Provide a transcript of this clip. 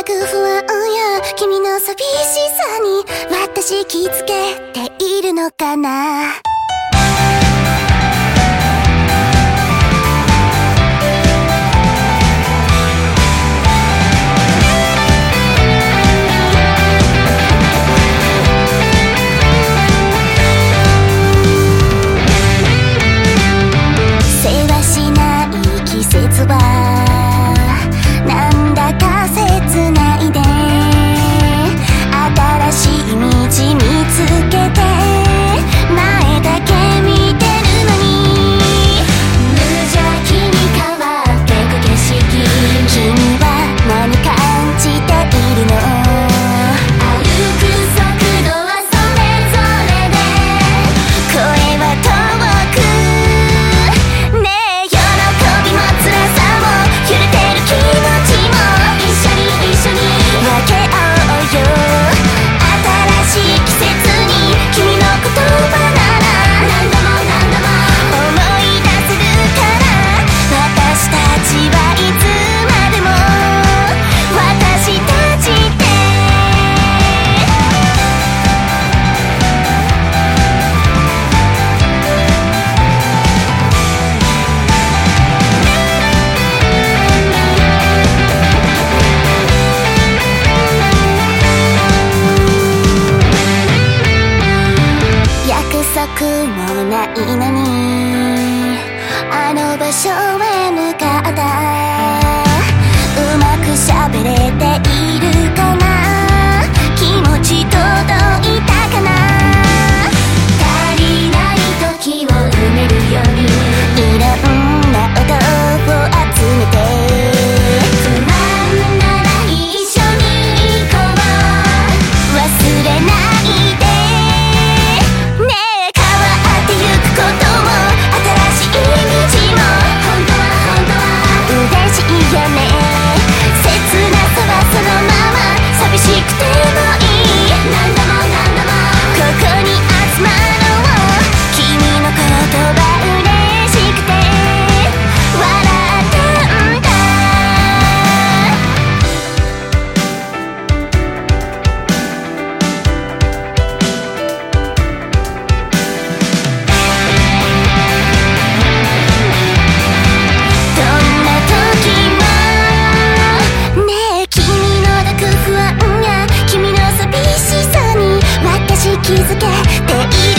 だく不安や君の寂しさに私気付けているのかないないのにあの場所へ向かった。but